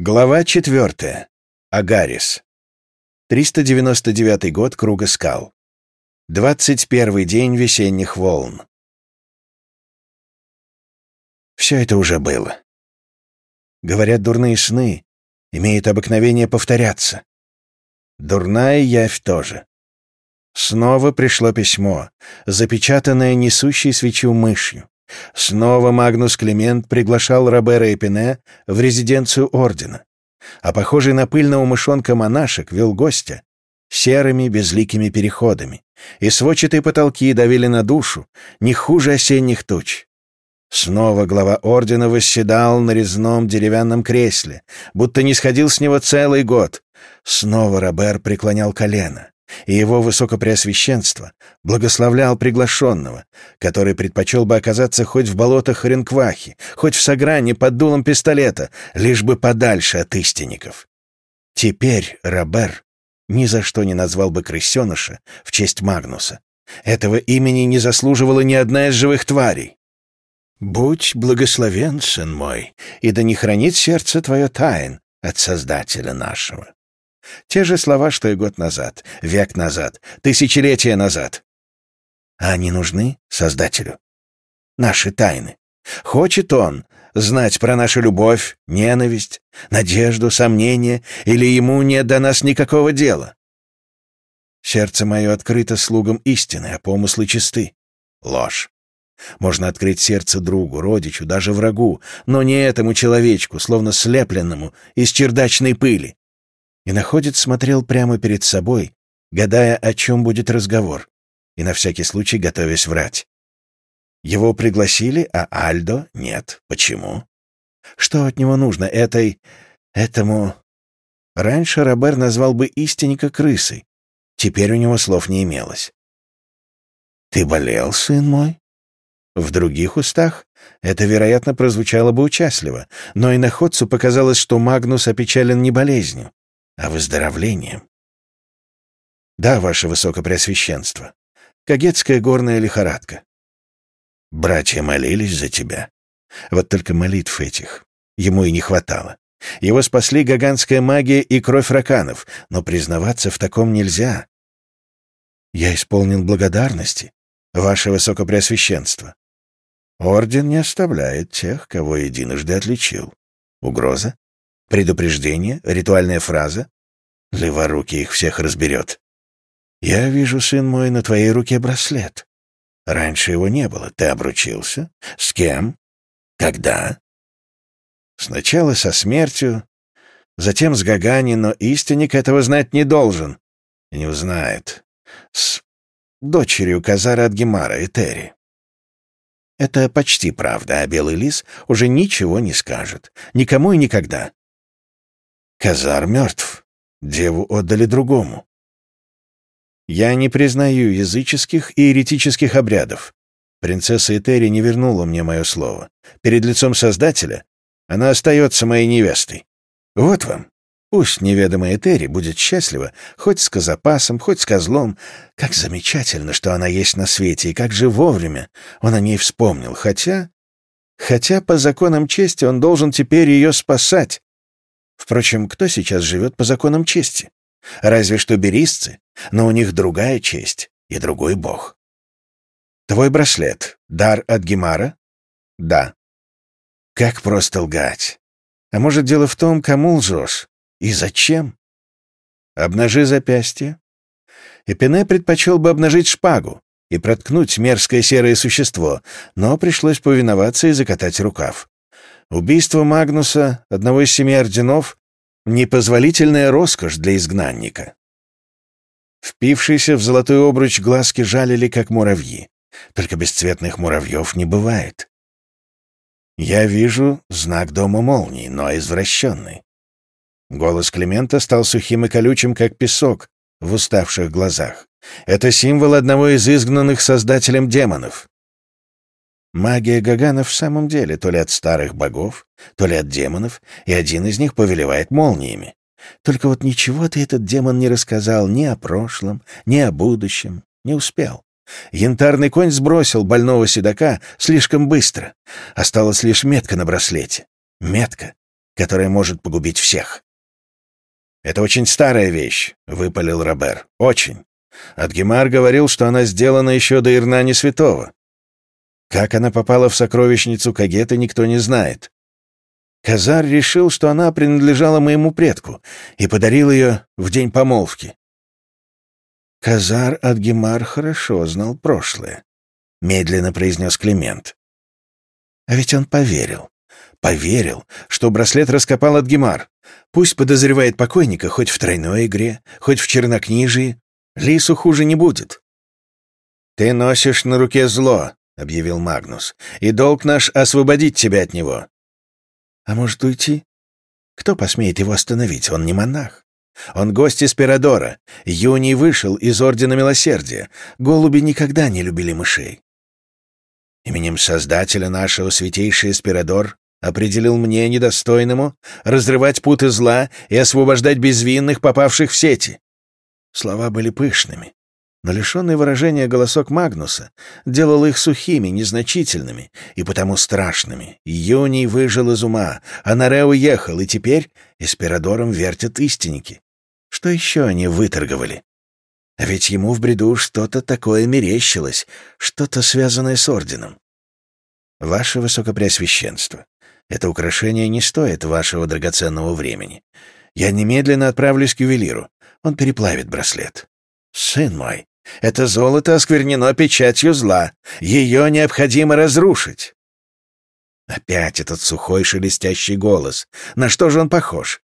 Глава 4. Агарис. 399 год Круга скал. 21 день весенних волн. Все это уже было. Говорят, дурные сны имеют обыкновение повторяться. Дурная явь тоже. Снова пришло письмо, запечатанное несущей свечу мышью. Снова Магнус Климент приглашал Робера Эпине в резиденцию ордена, а похожий на пыльного мышонка монашек вел гостя серыми безликими переходами, и сводчатые потолки давили на душу не хуже осенних туч. Снова глава ордена восседал на резном деревянном кресле, будто не сходил с него целый год. Снова Робер преклонял колено и его высокопреосвященство благословлял приглашенного, который предпочел бы оказаться хоть в болотах Ренквахи, хоть в Сагране под дулом пистолета, лишь бы подальше от истинников. Теперь Робер ни за что не назвал бы крысеныша в честь Магнуса. Этого имени не заслуживала ни одна из живых тварей. «Будь благословен, сын мой, и да не хранит сердце твое тайн от Создателя нашего». Те же слова, что и год назад, век назад, тысячелетия назад. А они нужны Создателю. Наши тайны. Хочет он знать про нашу любовь, ненависть, надежду, сомнение, или ему нет до нас никакого дела? Сердце мое открыто слугам истины, а помыслы чисты. Ложь. Можно открыть сердце другу, родичу, даже врагу, но не этому человечку, словно слепленному из чердачной пыли. И находец смотрел прямо перед собой, гадая, о чем будет разговор, и на всякий случай готовясь врать. Его пригласили, а Альдо нет. Почему? Что от него нужно этой... этому... Раньше Робер назвал бы истинника крысой. Теперь у него слов не имелось. «Ты болел, сын мой?» В других устах это, вероятно, прозвучало бы участливо, но и находцу показалось, что Магнус опечален не болезнью, а выздоровлением. Да, ваше высокопреосвященство, кагетская горная лихорадка. Братья молились за тебя. Вот только молитв этих ему и не хватало. Его спасли гаганская магия и кровь раканов, но признаваться в таком нельзя. Я исполнен благодарности, ваше высокопреосвященство. Орден не оставляет тех, кого единожды отличил. Угроза? Предупреждение? Ритуальная фраза? Леворуки их всех разберет. Я вижу, сын мой, на твоей руке браслет. Раньше его не было. Ты обручился? С кем? Когда? Сначала со смертью, затем с Гагани, но истинник этого знать не должен. Не узнает. С дочерью Казара от Гемара, Этери. Это почти правда, а Белый Лис уже ничего не скажет. Никому и никогда. Казар мертв. Деву отдали другому. Я не признаю языческих и еретических обрядов. Принцесса Этери не вернула мне мое слово. Перед лицом Создателя она остается моей невестой. Вот вам. Пусть неведомая Этери будет счастлива хоть с козапасом, хоть с козлом. Как замечательно, что она есть на свете, и как же вовремя он о ней вспомнил. Хотя... Хотя по законам чести он должен теперь ее спасать. Впрочем, кто сейчас живет по законам чести? Разве что берисцы, но у них другая честь и другой бог. Твой браслет — дар от Гемара? Да. Как просто лгать. А может, дело в том, кому лжешь и зачем? Обнажи запястье. Эпине предпочел бы обнажить шпагу и проткнуть мерзкое серое существо, но пришлось повиноваться и закатать рукав. Убийство Магнуса, одного из семи орденов, непозволительная роскошь для изгнанника. Впившиеся в золотой обруч глазки жалили, как муравьи. Только бесцветных муравьев не бывает. Я вижу знак дома молнии, но извращенный. Голос Климента стал сухим и колючим, как песок в уставших глазах. Это символ одного из изгнанных создателем демонов. Магия Гагана в самом деле то ли от старых богов, то ли от демонов, и один из них повелевает молниями. Только вот ничего ты этот демон не рассказал ни о прошлом, ни о будущем, не успел. Янтарный конь сбросил больного седока слишком быстро. Осталась лишь метка на браслете. Метка, которая может погубить всех. «Это очень старая вещь», — выпалил Робер. «Очень. Адгемар говорил, что она сделана еще до Ирнани Святого. Как она попала в сокровищницу Кагеты, никто не знает. Казар решил, что она принадлежала моему предку, и подарил ее в день помолвки. Казар Адгемар хорошо знал прошлое, — медленно произнес Климент. А ведь он поверил. Поверил, что браслет раскопал Адгемар. Пусть подозревает покойника хоть в тройной игре, хоть в чернокнижии. Лису хуже не будет. «Ты носишь на руке зло», — объявил Магнус, — «и долг наш освободить тебя от него. А может уйти? Кто посмеет его остановить? Он не монах. Он гость из Пирадора. Юний вышел из Ордена Милосердия. Голуби никогда не любили мышей. Именем Создателя нашего святейший Спирадор определил мне, недостойному, разрывать путы зла и освобождать безвинных, попавших в сети. Слова были пышными, но лишенный выражения голосок Магнуса делал их сухими, незначительными и потому страшными. Юний выжил из ума, а Наре уехал, и теперь эспирадором вертят истинники. Что еще они выторговали? А ведь ему в бреду что-то такое мерещилось, что-то связанное с орденом. Ваше Высокопреосвященство, это украшение не стоит вашего драгоценного времени. Я немедленно отправлюсь к ювелиру. Он переплавит браслет. Сын мой, это золото осквернено печатью зла. Ее необходимо разрушить. Опять этот сухой шелестящий голос. На что же он похож?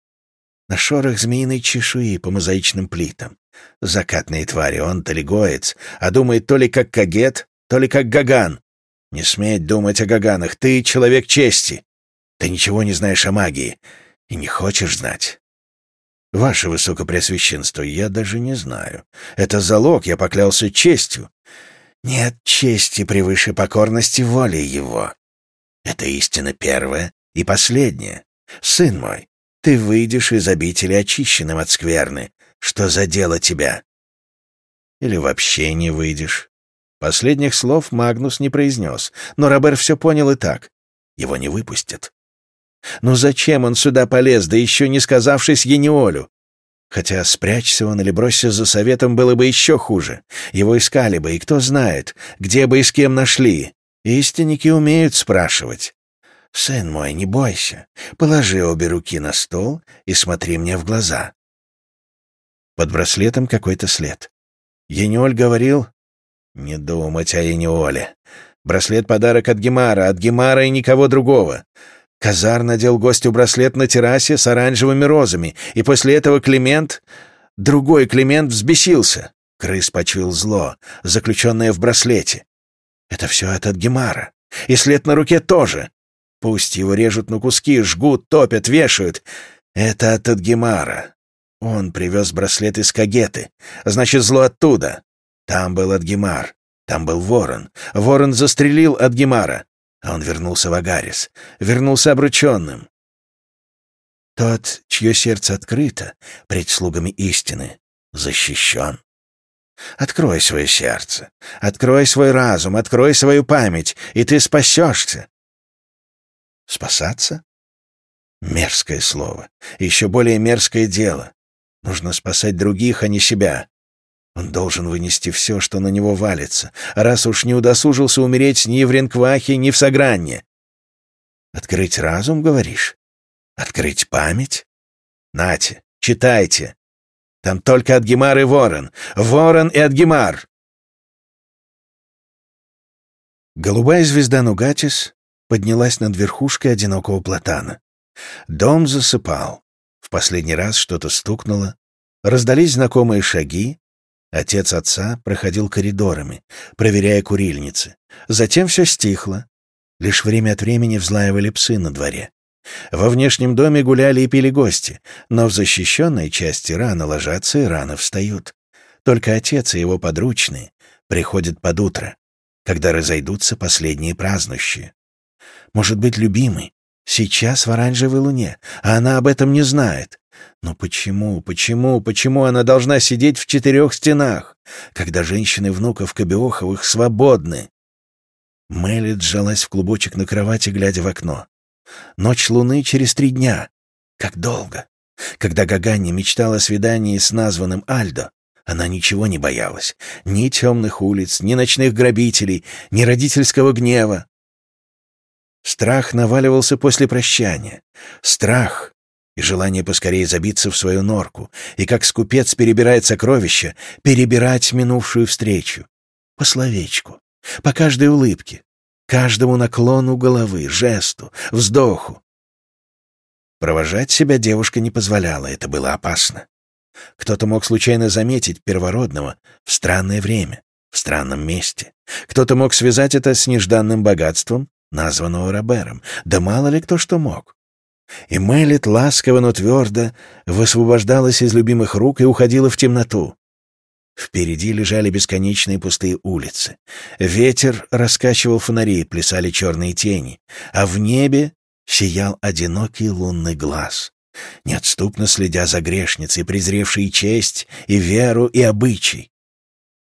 На шорох змеиной чешуи по мозаичным плитам. Закатные твари, он талигоец, а думает то ли как Кагет, то ли как Гаган. Не сметь думать о Гаганах, ты человек чести. Ты ничего не знаешь о магии и не хочешь знать. «Ваше Высокопреосвященство, я даже не знаю. Это залог, я поклялся честью». «Нет чести превыше покорности воли его. Это истина первая и последняя. Сын мой, ты выйдешь из обители очищенным от скверны. Что за дело тебя?» «Или вообще не выйдешь». Последних слов Магнус не произнес, но Робер все понял и так. Его не выпустят. Но зачем он сюда полез, да еще не сказавшись Ениолю? Хотя спрячься он или бросься за советом было бы еще хуже. Его искали бы, и кто знает, где бы и с кем нашли. Истинники умеют спрашивать. «Сын мой, не бойся. Положи обе руки на стол и смотри мне в глаза». Под браслетом какой-то след. Ениоль говорил... Не думать о Ениоле. Браслет — подарок от Гемара, от Гемара и никого другого. Казар надел гостю браслет на террасе с оранжевыми розами, и после этого Климент, другой Климент, взбесился. Крыс почуял зло, заключенное в браслете. Это все от Адгемара. И след на руке тоже. Пусть его режут на куски, жгут, топят, вешают. Это от Адгемара. Он привез браслет из Кагеты. Значит, зло оттуда. Там был Адгемар. Там был ворон. Ворон застрелил Адгемара. Он вернулся в Агарис, вернулся обрученным. Тот, чье сердце открыто пред слугами истины, защищен. Открой свое сердце, открой свой разум, открой свою память, и ты спасешься. Спасаться? Мерзкое слово. Еще более мерзкое дело. Нужно спасать других, а не себя. Он должен вынести все, что на него валится, раз уж не удосужился умереть ни в Ренквахе, ни в Сагранне. Открыть разум, говоришь? Открыть память? Нате, читайте. Там только Адгемар и Ворон. Ворон и Адгемар. Голубая звезда Нугатис поднялась над верхушкой одинокого платана. Дом засыпал. В последний раз что-то стукнуло. Раздались знакомые шаги, Отец отца проходил коридорами, проверяя курильницы. Затем все стихло. Лишь время от времени взлаивали псы на дворе. Во внешнем доме гуляли и пили гости, но в защищенной части рано ложатся и рано встают. Только отец и его подручные приходят под утро, когда разойдутся последние празднующие. Может быть, любимый сейчас в оранжевой луне, а она об этом не знает. Но почему, почему, почему она должна сидеть в четырех стенах, когда женщины внуков Кобиоховых свободны? Мелли сжалась в клубочек на кровати, глядя в окно. Ночь луны через три дня. Как долго. Когда Гаганни мечтала о свидании с названным Альдо, она ничего не боялась. Ни темных улиц, ни ночных грабителей, ни родительского гнева. Страх наваливался после прощания. Страх и желание поскорее забиться в свою норку, и как скупец перебирает сокровища, перебирать минувшую встречу. По словечку, по каждой улыбке, каждому наклону головы, жесту, вздоху. Провожать себя девушка не позволяла, это было опасно. Кто-то мог случайно заметить первородного в странное время, в странном месте. Кто-то мог связать это с нежданным богатством, названного Робером. Да мало ли кто что мог. И Мелит ласково, но твердо высвобождалась из любимых рук и уходила в темноту. Впереди лежали бесконечные пустые улицы. Ветер раскачивал фонари, плясали черные тени, а в небе сиял одинокий лунный глаз неотступно следя за грешницей, презревшей честь и веру и обычай.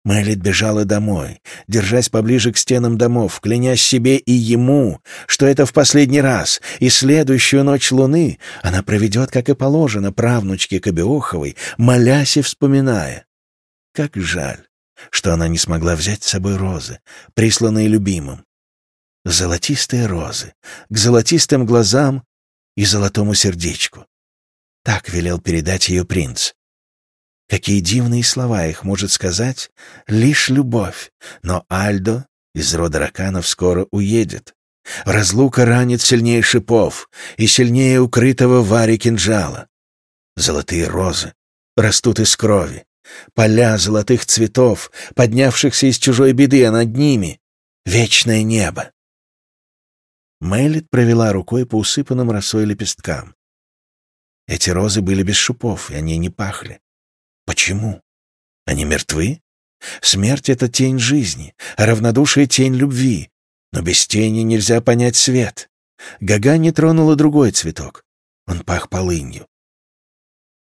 Мэлит бежала домой, держась поближе к стенам домов, клянясь себе и ему, что это в последний раз, и следующую ночь луны она проведет, как и положено, правнучке Кобеоховой, молясь и вспоминая. Как жаль, что она не смогла взять с собой розы, присланные любимым. Золотистые розы, к золотистым глазам и золотому сердечку. Так велел передать ее принц. Какие дивные слова их может сказать лишь любовь, но Альдо из рода раканов скоро уедет. Разлука ранит сильнее шипов и сильнее укрытого варе кинжала. Золотые розы растут из крови, поля золотых цветов, поднявшихся из чужой беды, а над ними — вечное небо. Мэлит провела рукой по усыпанным росой лепесткам. Эти розы были без шипов, и они не пахли. Почему? Они мертвы? Смерть — это тень жизни, а равнодушие — тень любви. Но без тени нельзя понять свет. Гага не тронула другой цветок. Он пах полынью.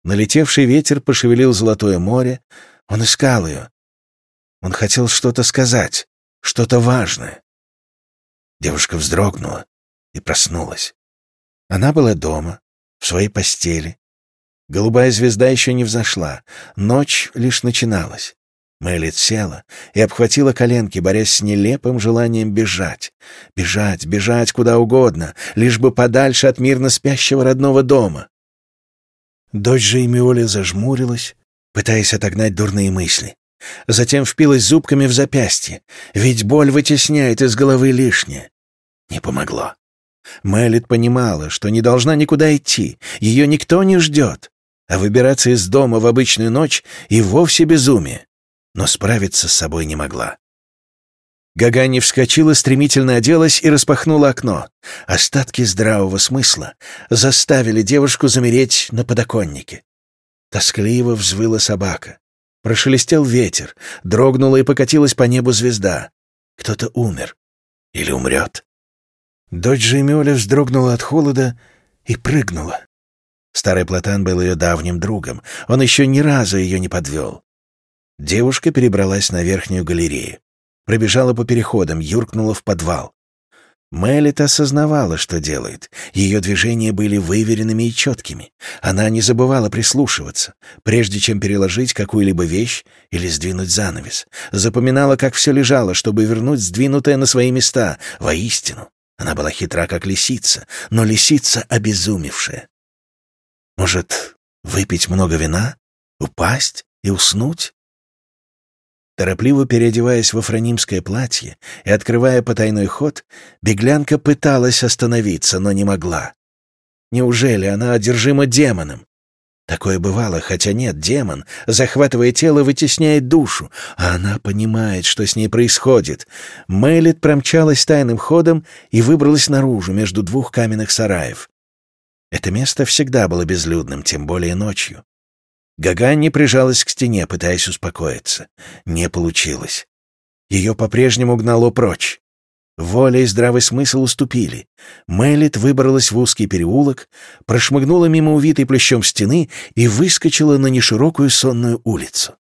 Налетевший ветер пошевелил золотое море. Он искал ее. Он хотел что-то сказать, что-то важное. Девушка вздрогнула и проснулась. Она была дома, в своей постели. Голубая звезда еще не взошла, ночь лишь начиналась. Мэлит села и обхватила коленки, борясь с нелепым желанием бежать. Бежать, бежать куда угодно, лишь бы подальше от мирно спящего родного дома. Дочь же Эмиоли зажмурилась, пытаясь отогнать дурные мысли. Затем впилась зубками в запястье, ведь боль вытесняет из головы лишнее. Не помогло. Мэлит понимала, что не должна никуда идти, ее никто не ждет, а выбираться из дома в обычную ночь и вовсе безумие, но справиться с собой не могла. Гагани вскочила, стремительно оделась и распахнула окно. Остатки здравого смысла заставили девушку замереть на подоконнике. Тоскливо взвыла собака. Прошелестел ветер, дрогнула и покатилась по небу звезда. Кто-то умер или умрет. Дочь Жемёля вздрогнула от холода и прыгнула. Старый Платан был ее давним другом, он еще ни разу ее не подвел. Девушка перебралась на верхнюю галерею, пробежала по переходам, юркнула в подвал. Мелит осознавала, что делает. Ее движения были выверенными и четкими. Она не забывала прислушиваться, прежде чем переложить какую-либо вещь или сдвинуть занавес. Запоминала, как все лежало, чтобы вернуть сдвинутое на свои места. Воистину, она была хитра, как лисица, но лисица обезумевшая. Может, выпить много вина, упасть и уснуть? Торопливо переодеваясь во франимское платье и открывая потайной ход, беглянка пыталась остановиться, но не могла. Неужели она одержима демоном? Такое бывало, хотя нет, демон, захватывая тело, вытесняет душу, а она понимает, что с ней происходит. Мэлит промчалась тайным ходом и выбралась наружу между двух каменных сараев. Это место всегда было безлюдным, тем более ночью. Гаганни прижалась к стене, пытаясь успокоиться. Не получилось. Ее по-прежнему гнало прочь. Воля и здравый смысл уступили. Мэлит выбралась в узкий переулок, прошмыгнула мимо увитой плющом стены и выскочила на неширокую сонную улицу.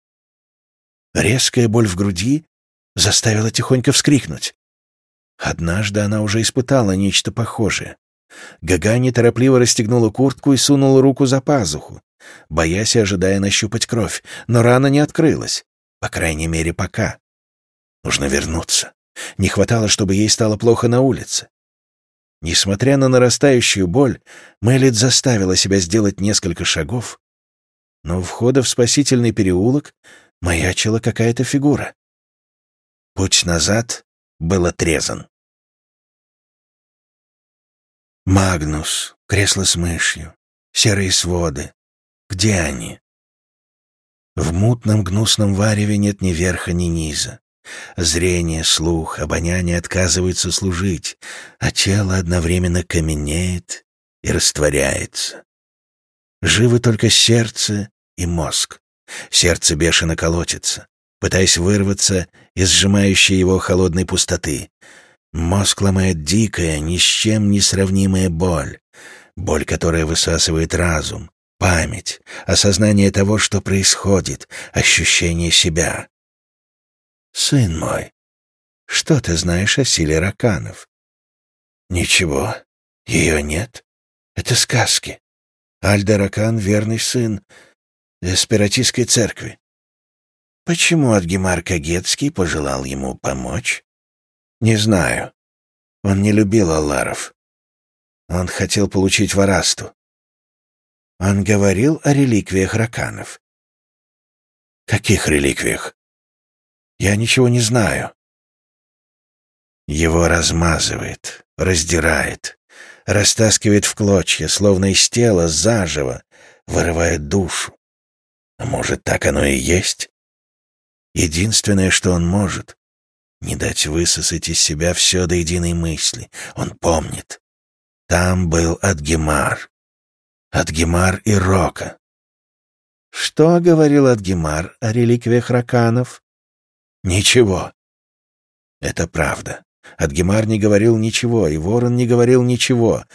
Резкая боль в груди заставила тихонько вскрикнуть. Однажды она уже испытала нечто похожее. Гага неторопливо расстегнула куртку и сунула руку за пазуху, боясь и ожидая нащупать кровь, но рана не открылась. По крайней мере, пока. Нужно вернуться. Не хватало, чтобы ей стало плохо на улице. Несмотря на нарастающую боль, Мэлит заставила себя сделать несколько шагов, но у входа в спасительный переулок маячила какая-то фигура. Путь назад был отрезан. Магнус, кресло с мышью, серые своды. Где они? В мутном гнусном вареве нет ни верха, ни низа. Зрение, слух, обоняние отказываются служить, а тело одновременно каменеет и растворяется. Живы только сердце и мозг. Сердце бешено колотится, пытаясь вырваться из сжимающей его холодной пустоты. Мозг ломает дикая, ни с чем не сравнимая боль. Боль, которая высасывает разум, память, осознание того, что происходит, ощущение себя. «Сын мой, что ты знаешь о силе раканов?» «Ничего, ее нет. Это сказки. Альда Ракан — верный сын Эспиратистской церкви. Почему Адгемар Кагетский пожелал ему помочь? Не знаю. Он не любил Алларов. Он хотел получить Варасту. Он говорил о реликвиях раканов. Каких реликвиях? Я ничего не знаю. Его размазывает, раздирает, растаскивает в клочья, словно из тела заживо, вырывает душу. А может, так оно и есть? Единственное, что он может, не дать высосать из себя все до единой мысли. Он помнит. Там был Адгемар. Адгемар и Рока. Что говорил Адгемар о реликвиях раканов? Ничего. Это правда. Адгемар не говорил ничего, и Ворон не говорил ничего.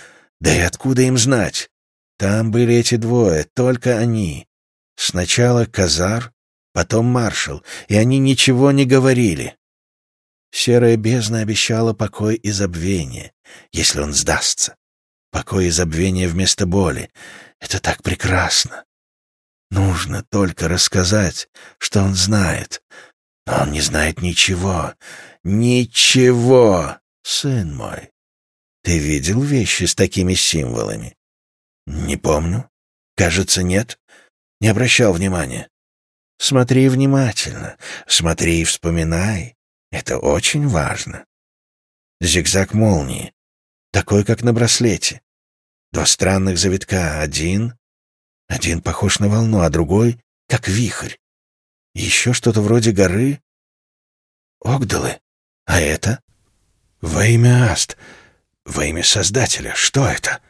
Да и откуда им знать? Там были эти двое, только они. Сначала Казар, потом маршал, и они ничего не говорили. Серая бездна обещала покой и забвение, если он сдастся. Покой и забвение вместо боли. Это так прекрасно. Нужно только рассказать, что он знает, но он не знает ничего. Ничего, сын мой. Ты видел вещи с такими символами? Не помню. Кажется, нет. Не обращал внимания. Смотри внимательно. Смотри и вспоминай. Это очень важно. Зигзаг молнии. Такой, как на браслете. Два странных завитка. Один... Один похож на волну, а другой — как вихрь. Еще что-то вроде горы. Огдалы. А это? Во имя Аст. Во имя Создателя. Что это?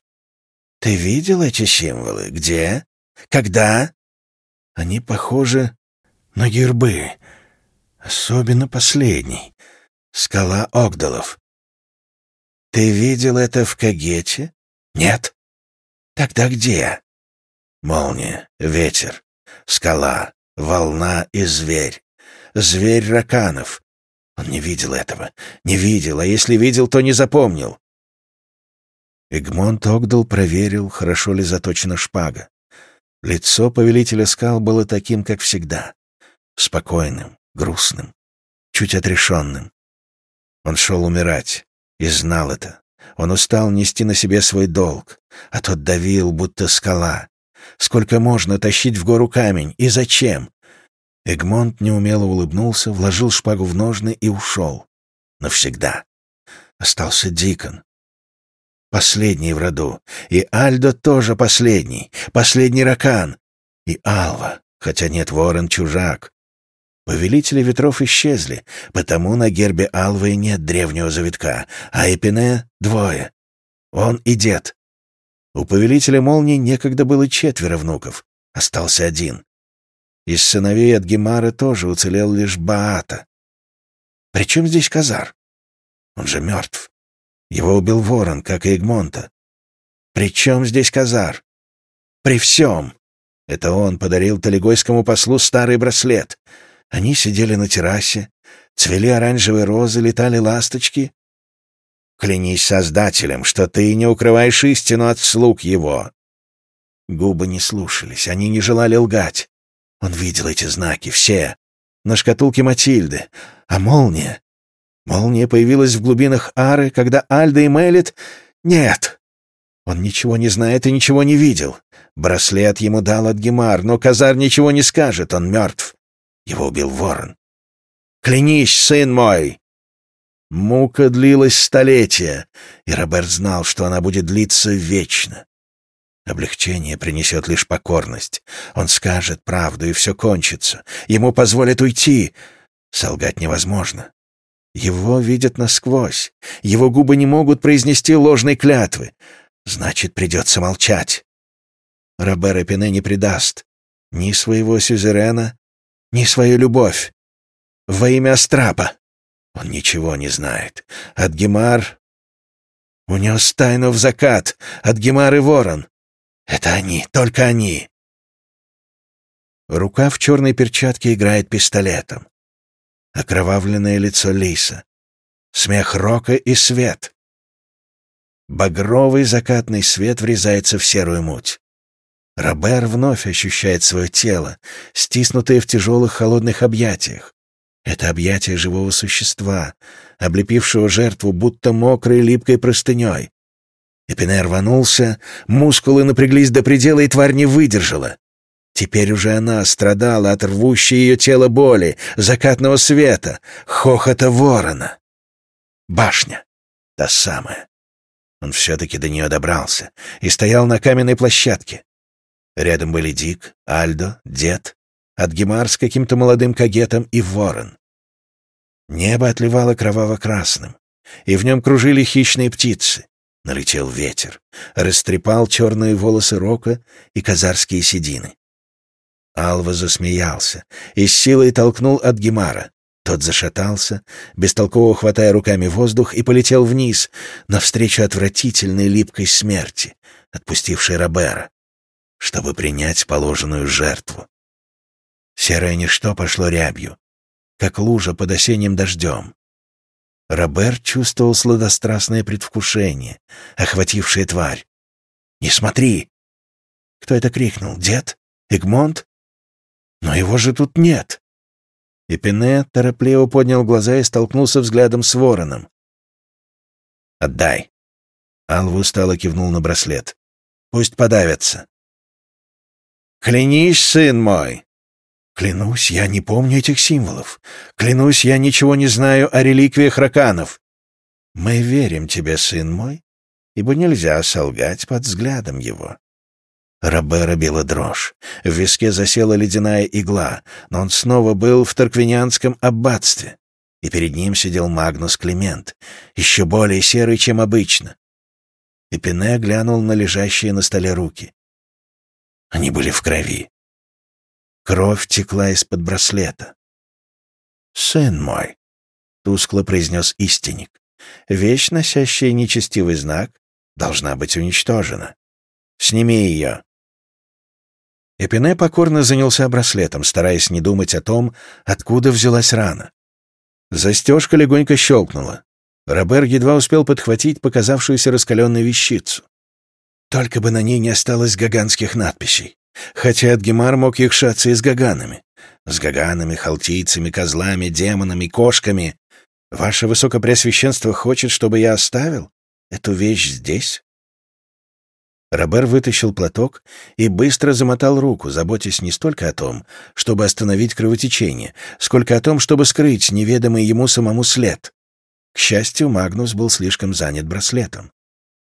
Ты видел эти символы? Где? Когда? Они похожи на гербы. Особенно последний. Скала Огдалов. Ты видел это в Кагете? Нет. Тогда где? Молния, ветер, скала, волна и зверь. Зверь раканов. Он не видел этого. Не видел, а если видел, то не запомнил. Эгмонт Огдал проверил, хорошо ли заточена шпага. Лицо повелителя скал было таким, как всегда. Спокойным, грустным, чуть отрешенным. Он шел умирать и знал это. Он устал нести на себе свой долг, а тот давил, будто скала. Сколько можно тащить в гору камень? И зачем? Эгмонт неумело улыбнулся, вложил шпагу в ножны и ушел. Навсегда. Остался Дикон. Последний в роду. И Альдо тоже последний. Последний Ракан. И Алва, хотя нет, ворон чужак. Повелители ветров исчезли, потому на гербе Алвы нет древнего завитка, а Эпине — двое. Он и дед. У повелителя молний некогда было четверо внуков, остался один. Из сыновей от Гемара тоже уцелел лишь Баата. Причем здесь Казар? Он же мертв. Его убил ворон, как и Эгмонта. Причем здесь Казар? При всем. Это он подарил талигойскому послу старый браслет. Они сидели на террасе, цвели оранжевые розы, летали ласточки. Клянись Создателем, что ты не укрываешь истину от слуг его». Губы не слушались, они не желали лгать. Он видел эти знаки, все. На шкатулке Матильды. А молния? Молния появилась в глубинах Ары, когда Альда и Мелит... Нет! Он ничего не знает и ничего не видел. Браслет ему дал Адгемар, но Казар ничего не скажет, он мертв. Его убил ворон. «Клянись, сын мой!» Мука длилась столетия, и Роберт знал, что она будет длиться вечно. Облегчение принесет лишь покорность. Он скажет правду, и все кончится. Ему позволят уйти. Солгать невозможно. Его видят насквозь. Его губы не могут произнести ложной клятвы. Значит, придется молчать. Робер Эпине не предаст ни своего сюзерена, ни свою любовь. Во имя Астрапа. Он ничего не знает. Адгемар унес тайну в закат. Адгемар и ворон. Это они, только они. Рука в черной перчатке играет пистолетом. Окровавленное лицо Лиса. Смех Рока и свет. Багровый закатный свет врезается в серую муть. Робер вновь ощущает свое тело, стиснутое в тяжелых холодных объятиях. Это объятие живого существа, облепившего жертву будто мокрой липкой простыней. Эпине рванулся, мускулы напряглись до предела, и тварь не выдержала. Теперь уже она страдала от рвущей ее тело боли, закатного света, хохота ворона. Башня. Та самая. Он все-таки до нее добрался и стоял на каменной площадке. Рядом были Дик, Альдо, Дед, Адгемар с каким-то молодым кагетом и ворон. Небо отливало кроваво-красным, и в нем кружили хищные птицы. Налетел ветер, растрепал черные волосы Рока и казарские седины. Алва засмеялся и с силой толкнул от Гемара. Тот зашатался, бестолково хватая руками воздух, и полетел вниз, навстречу отвратительной липкой смерти, отпустившей Робера, чтобы принять положенную жертву. Серое ничто пошло рябью, как лужа под осенним дождем. Робер чувствовал сладострастное предвкушение, охватившее тварь. «Не смотри!» Кто это крикнул? Дед? Игмонт? Но его же тут нет. Эпине торопливо поднял глаза и столкнулся взглядом с вороном. «Отдай!» Алва устало кивнул на браслет. «Пусть подавятся». «Клянись, сын мой!» Клянусь, я не помню этих символов. Клянусь, я ничего не знаю о реликвиях раканов. Мы верим тебе, сын мой, ибо нельзя солгать под взглядом его. Робера била дрожь. В виске засела ледяная игла, но он снова был в Тарквинианском аббатстве, и перед ним сидел Магнус Климент, еще более серый, чем обычно. И Пене глянул на лежащие на столе руки. Они были в крови. Кровь текла из-под браслета. «Сын мой», — тускло произнес истинник, — «вещь, носящая нечестивый знак, должна быть уничтожена. Сними ее». Эпине покорно занялся браслетом, стараясь не думать о том, откуда взялась рана. Застежка легонько щелкнула. Робер едва успел подхватить показавшуюся раскаленную вещицу. Только бы на ней не осталось гаганских надписей. Хотя Адгемар мог якшаться и с гаганами. С гаганами, халтийцами, козлами, демонами, кошками. Ваше Высокопреосвященство хочет, чтобы я оставил эту вещь здесь?» Робер вытащил платок и быстро замотал руку, заботясь не столько о том, чтобы остановить кровотечение, сколько о том, чтобы скрыть неведомый ему самому след. К счастью, Магнус был слишком занят браслетом.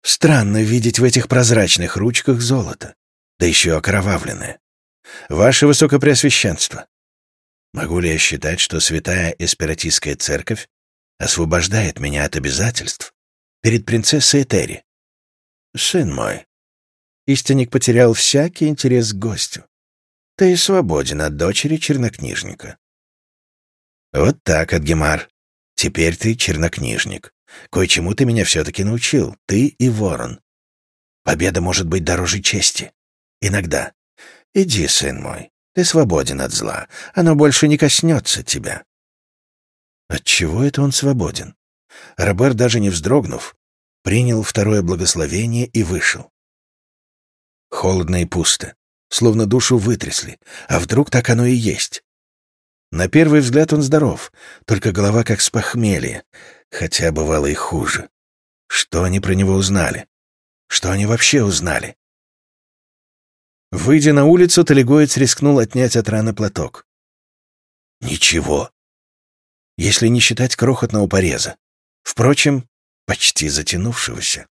Странно видеть в этих прозрачных ручках золото да еще окровавленное. Ваше Высокопреосвященство, могу ли я считать, что святая Эспиратистская церковь освобождает меня от обязательств перед принцессой Этери? Сын мой, истинник потерял всякий интерес к гостю. Ты свободен от дочери чернокнижника. Вот так, Адгемар. Теперь ты чернокнижник. Кое-чему ты меня все-таки научил, ты и ворон. Победа может быть дороже чести. Иногда. Иди, сын мой, ты свободен от зла. Оно больше не коснется тебя. От чего это он свободен? Робер, даже не вздрогнув, принял второе благословение и вышел. Холодно и пусто, словно душу вытрясли, а вдруг так оно и есть. На первый взгляд он здоров, только голова как с похмелья, хотя бывало и хуже. Что они про него узнали? Что они вообще узнали? Выйдя на улицу, Талигоец рискнул отнять от раны платок. Ничего. Если не считать крохотного пореза. Впрочем, почти затянувшегося.